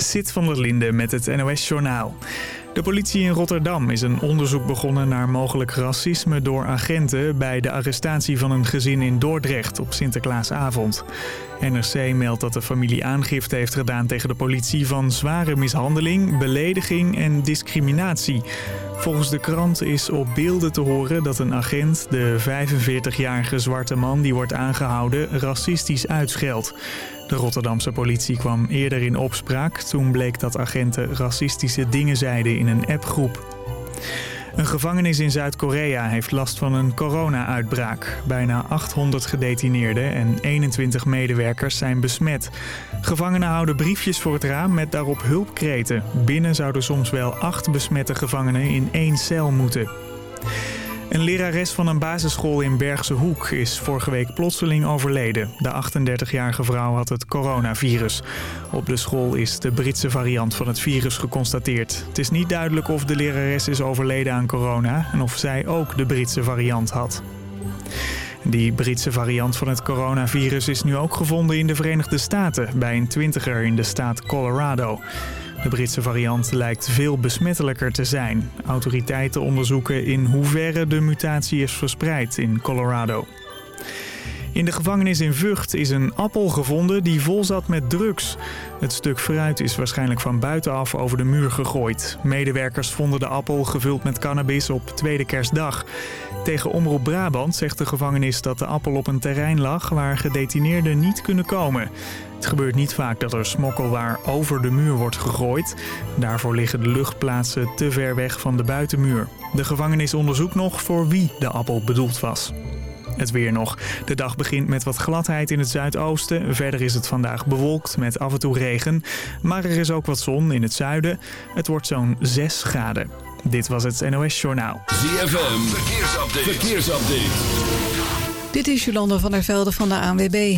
Sit van der Linde met het NOS Journaal. De politie in Rotterdam is een onderzoek begonnen naar mogelijk racisme door agenten... bij de arrestatie van een gezin in Dordrecht op Sinterklaasavond. NRC meldt dat de familie aangifte heeft gedaan tegen de politie... van zware mishandeling, belediging en discriminatie. Volgens de krant is op beelden te horen dat een agent... de 45-jarige zwarte man die wordt aangehouden racistisch uitscheldt. De Rotterdamse politie kwam eerder in opspraak. Toen bleek dat agenten racistische dingen zeiden in een appgroep. Een gevangenis in Zuid-Korea heeft last van een corona-uitbraak. Bijna 800 gedetineerden en 21 medewerkers zijn besmet. Gevangenen houden briefjes voor het raam met daarop hulpkreten. Binnen zouden soms wel acht besmette gevangenen in één cel moeten. Een lerares van een basisschool in Bergse Hoek is vorige week plotseling overleden. De 38-jarige vrouw had het coronavirus. Op de school is de Britse variant van het virus geconstateerd. Het is niet duidelijk of de lerares is overleden aan corona en of zij ook de Britse variant had. Die Britse variant van het coronavirus is nu ook gevonden in de Verenigde Staten... bij een twintiger in de staat Colorado. De Britse variant lijkt veel besmettelijker te zijn. Autoriteiten onderzoeken in hoeverre de mutatie is verspreid in Colorado. In de gevangenis in Vught is een appel gevonden die vol zat met drugs. Het stuk fruit is waarschijnlijk van buitenaf over de muur gegooid. Medewerkers vonden de appel gevuld met cannabis op tweede kerstdag. Tegen Omroep Brabant zegt de gevangenis dat de appel op een terrein lag waar gedetineerden niet kunnen komen. Het gebeurt niet vaak dat er smokkelwaar over de muur wordt gegooid. Daarvoor liggen de luchtplaatsen te ver weg van de buitenmuur. De gevangenis onderzoekt nog voor wie de appel bedoeld was. Het weer nog. De dag begint met wat gladheid in het zuidoosten. Verder is het vandaag bewolkt met af en toe regen. Maar er is ook wat zon in het zuiden. Het wordt zo'n 6 graden. Dit was het NOS Journaal. ZFM, verkeersupdate. verkeersupdate. Dit is Jolanda van der Velde van de ANWB.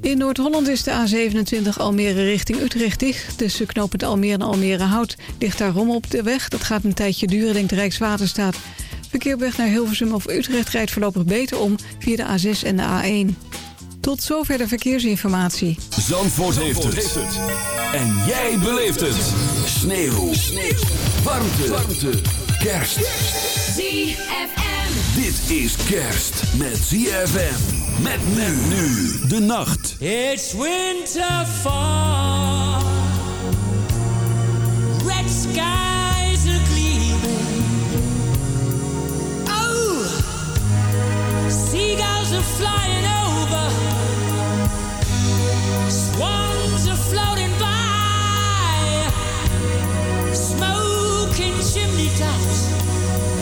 In Noord-Holland is de A27 Almere richting Utrecht dicht. Tussen knooppunt Almere en Almere Hout ligt daar op de weg. Dat gaat een tijdje duren, denkt de Rijkswaterstaat. Verkeer op weg naar Hilversum of Utrecht rijdt voorlopig beter om via de A6 en de A1. Tot zover de verkeersinformatie. Zandvoort, Zandvoort heeft, het. En jij beleeft het. Sneeuw. Sneeuw. Warmte. Warmte. Kerst. ZFM. Dit is kerst met ZFM. Met men nu de nacht. It's winter fall. Red skies are gleaming. Oh, seagulls are flying over.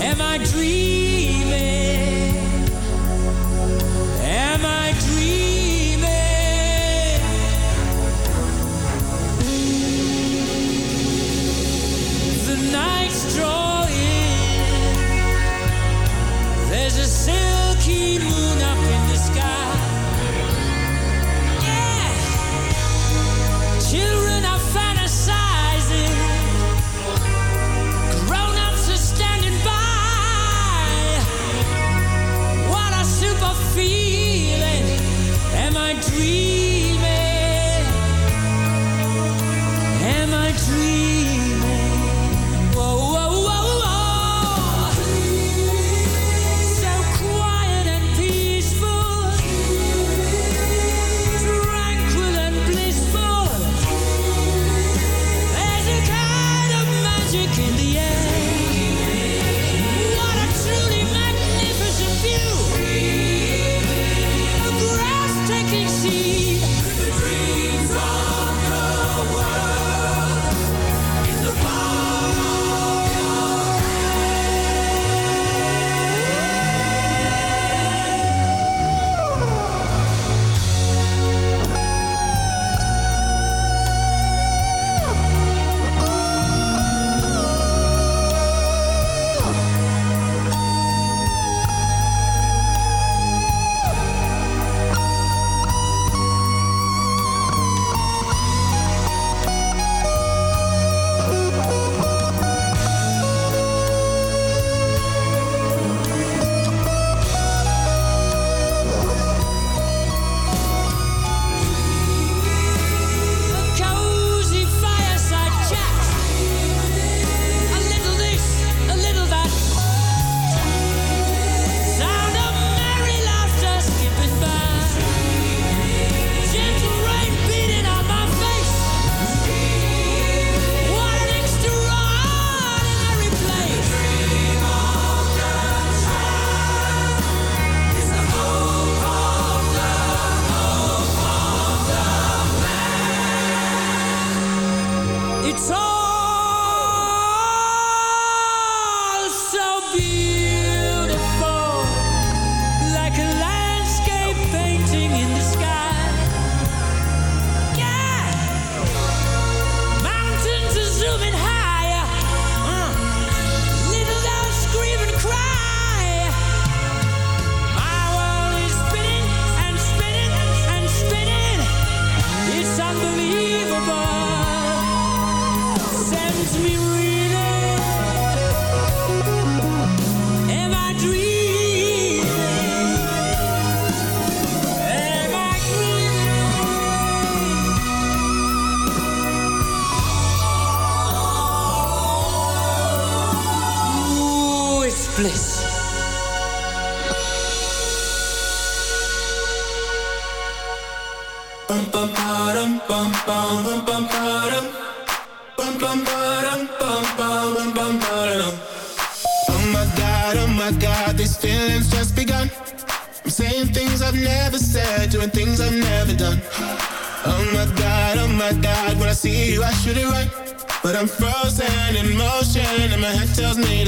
Am I dreaming? Am I dreaming? There's a silky moon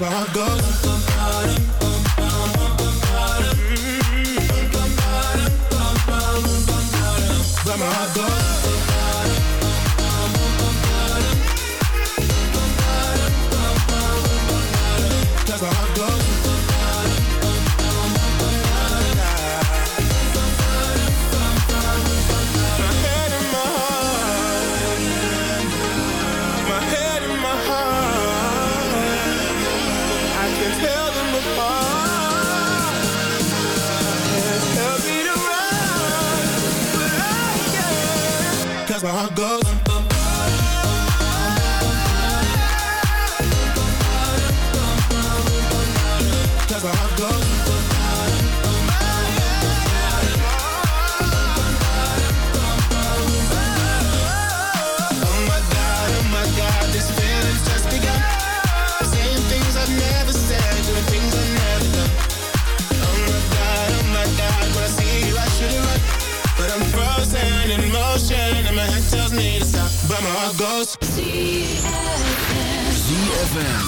that's how can. 'Cause my heart ZFM.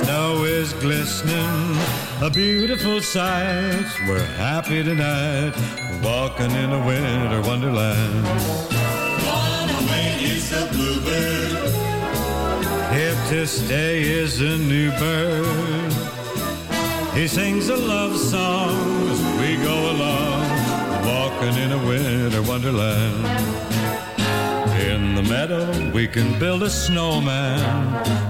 In the lane. Snow is glistening, a beautiful sight. We're happy tonight, walking in a winter wonderland. Gone away is the bluebird. Here to stay is a new bird. He sings a love song as we go along, walking in a winter wonderland. In the meadow, we can build a snowman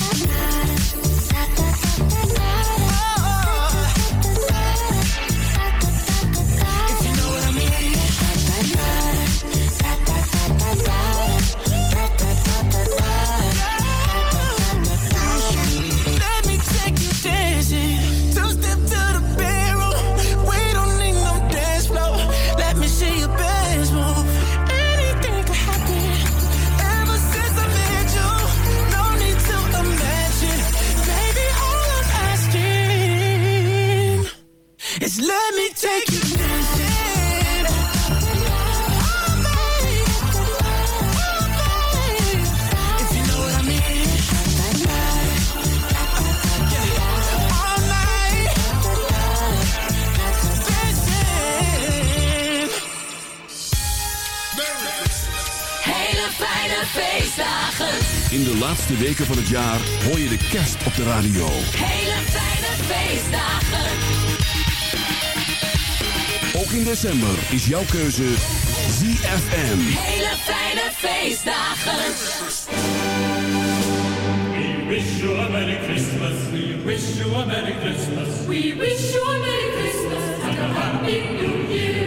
laatste weken van het jaar hoor je de kerst op de radio. Hele fijne feestdagen. Ook in december is jouw keuze ZFM. Hele fijne feestdagen. We wish you a Merry Christmas. We wish you a Merry Christmas. We wish you a Merry Christmas and a Happy New Year.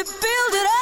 We build it up,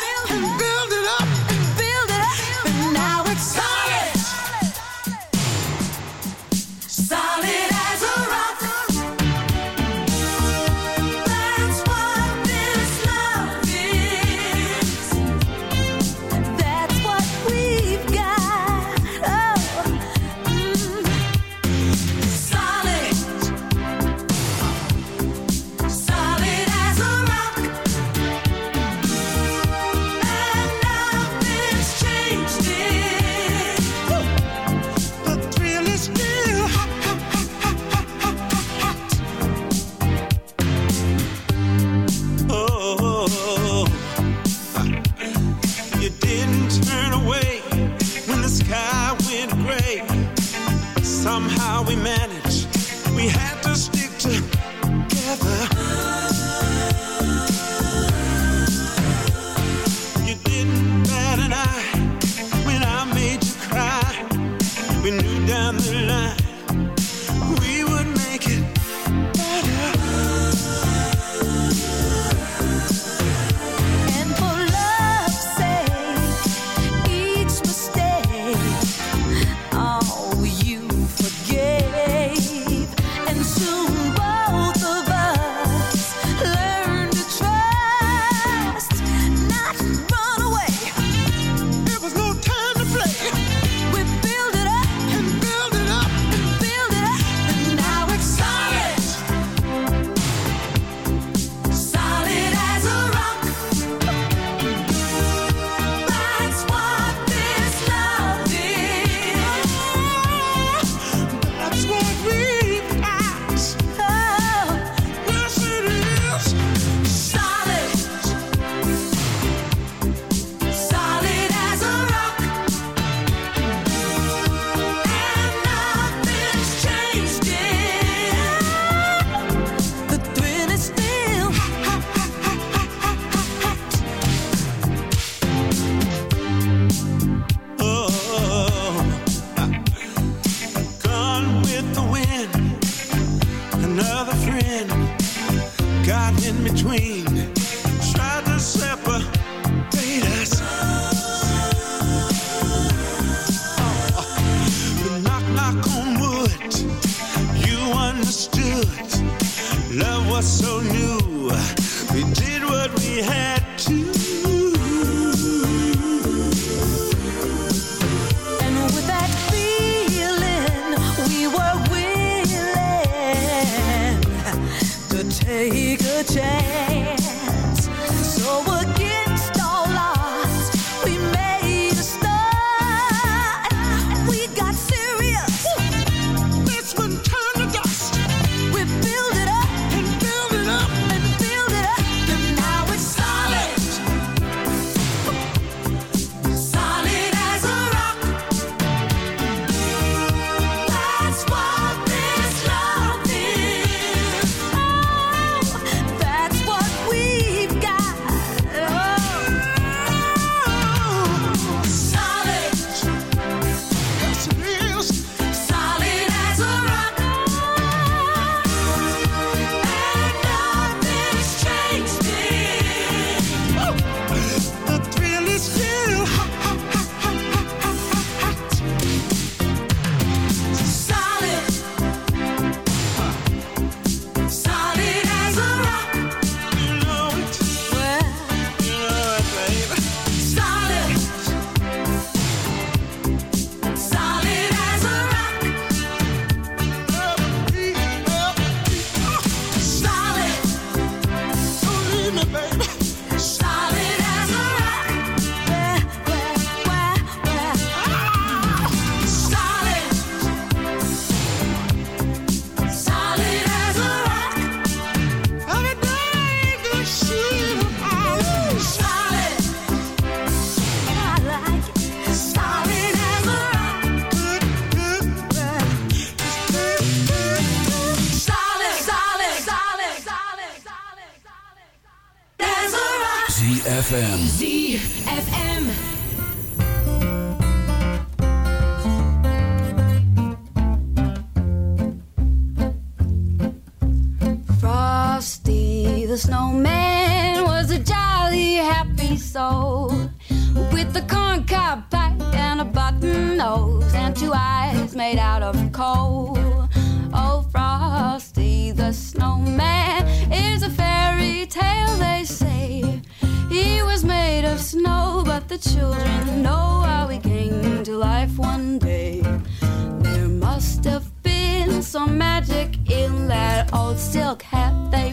and two eyes made out of coal. Oh, Frosty the Snowman is a fairy tale, they say. He was made of snow, but the children know how he came to life one day. There must have been some magic in that old silk hat they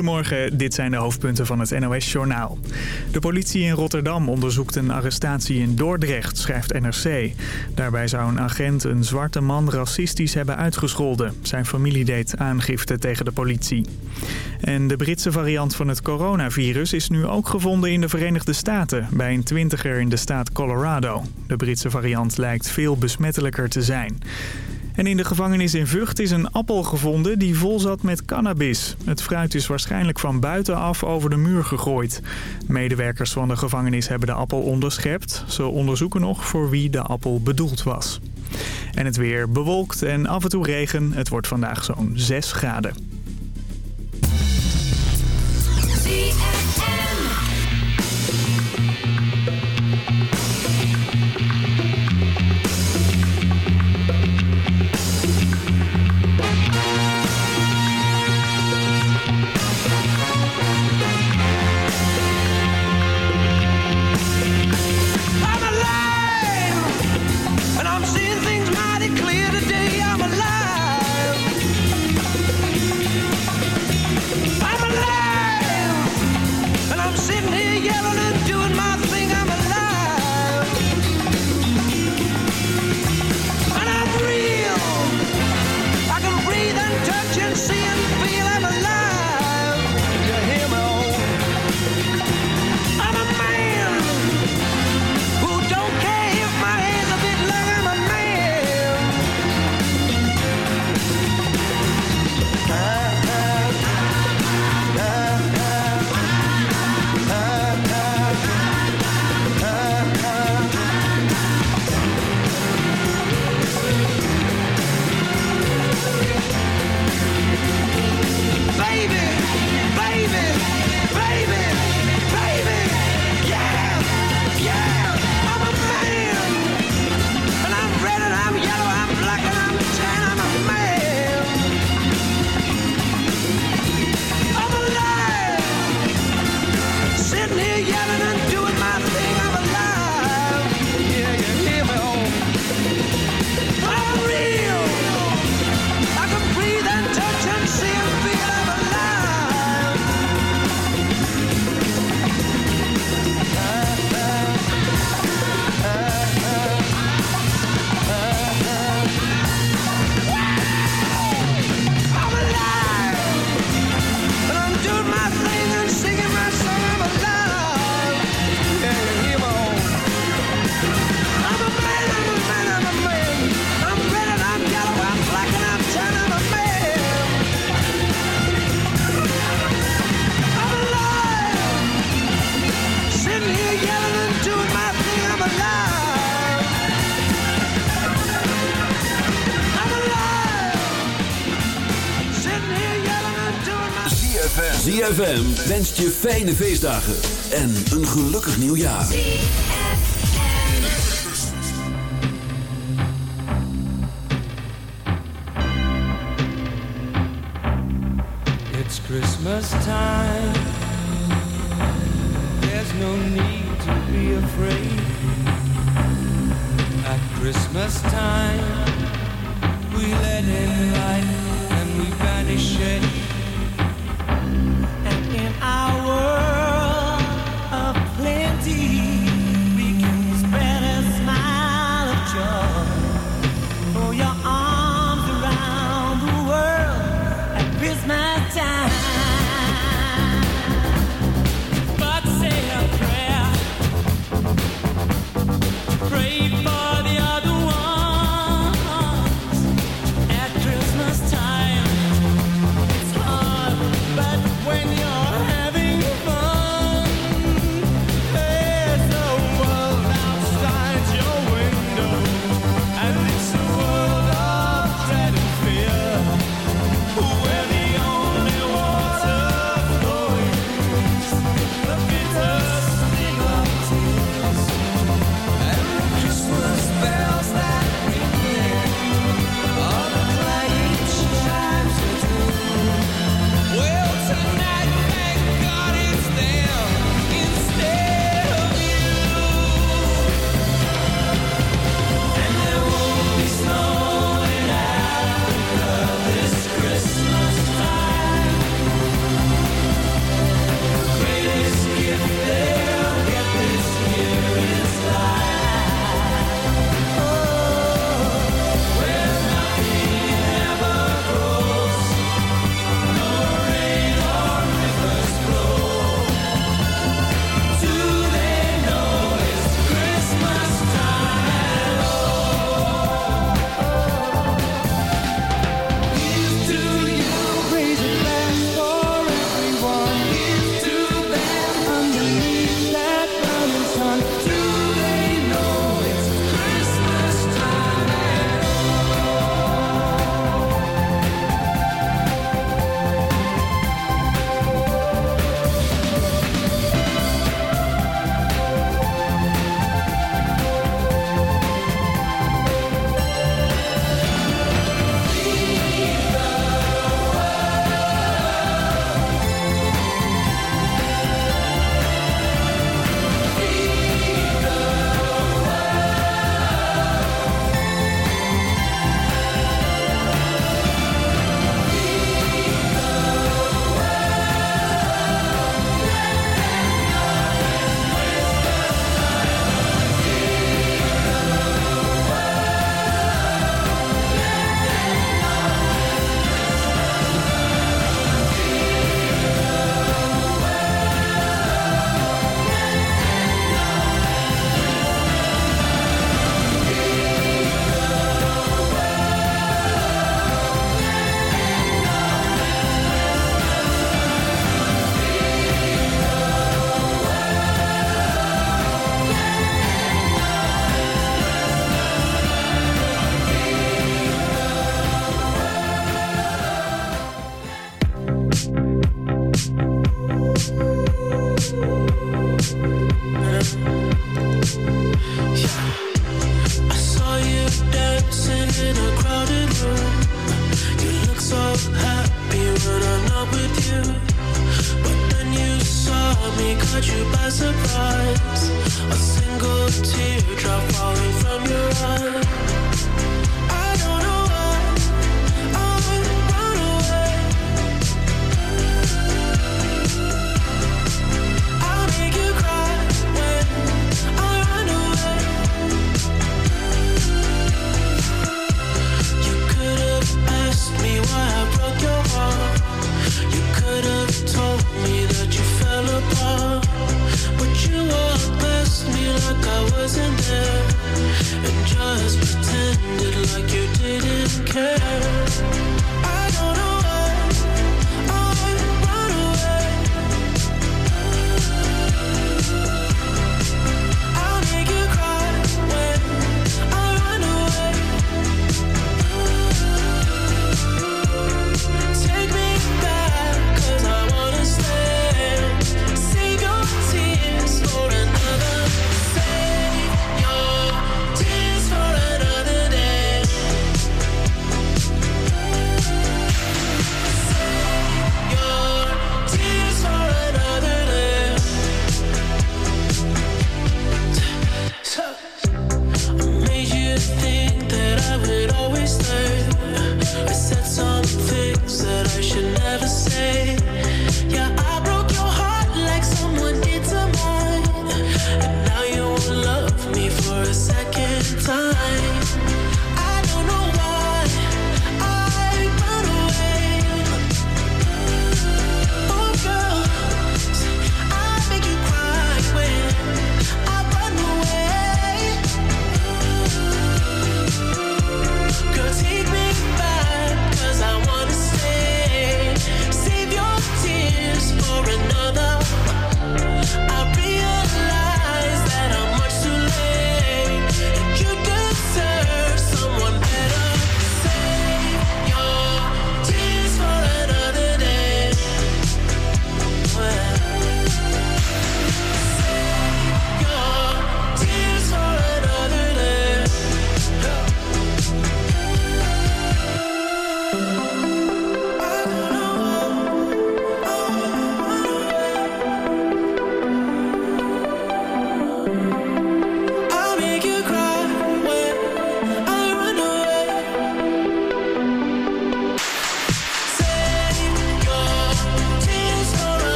Goedemorgen, dit zijn de hoofdpunten van het NOS-journaal. De politie in Rotterdam onderzoekt een arrestatie in Dordrecht, schrijft NRC. Daarbij zou een agent een zwarte man racistisch hebben uitgescholden. Zijn familie deed aangifte tegen de politie. En de Britse variant van het coronavirus is nu ook gevonden in de Verenigde Staten... bij een twintiger in de staat Colorado. De Britse variant lijkt veel besmettelijker te zijn. En in de gevangenis in Vught is een appel gevonden die vol zat met cannabis. Het fruit is waarschijnlijk van buitenaf over de muur gegooid. Medewerkers van de gevangenis hebben de appel onderschept. Ze onderzoeken nog voor wie de appel bedoeld was. En het weer bewolkt en af en toe regen. Het wordt vandaag zo'n 6 graden. ZFM. Wenst je fijne feestdagen en een gelukkig nieuwjaar. It's Christmas time. There's no need to be afraid. At Christmas time,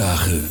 Stachel.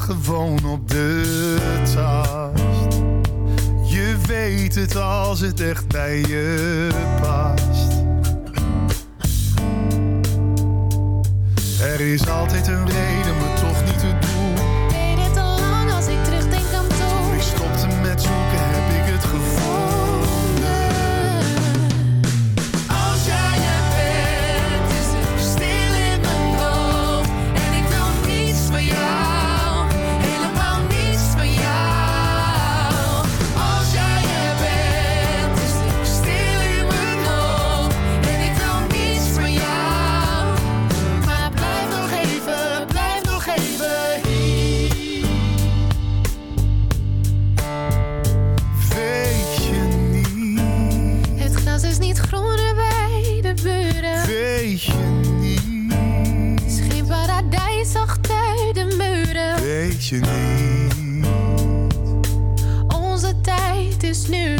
gewoon op de tast. Je weet het als het echt bij je past. Er is altijd een reden, je niet. Onze tijd is nu.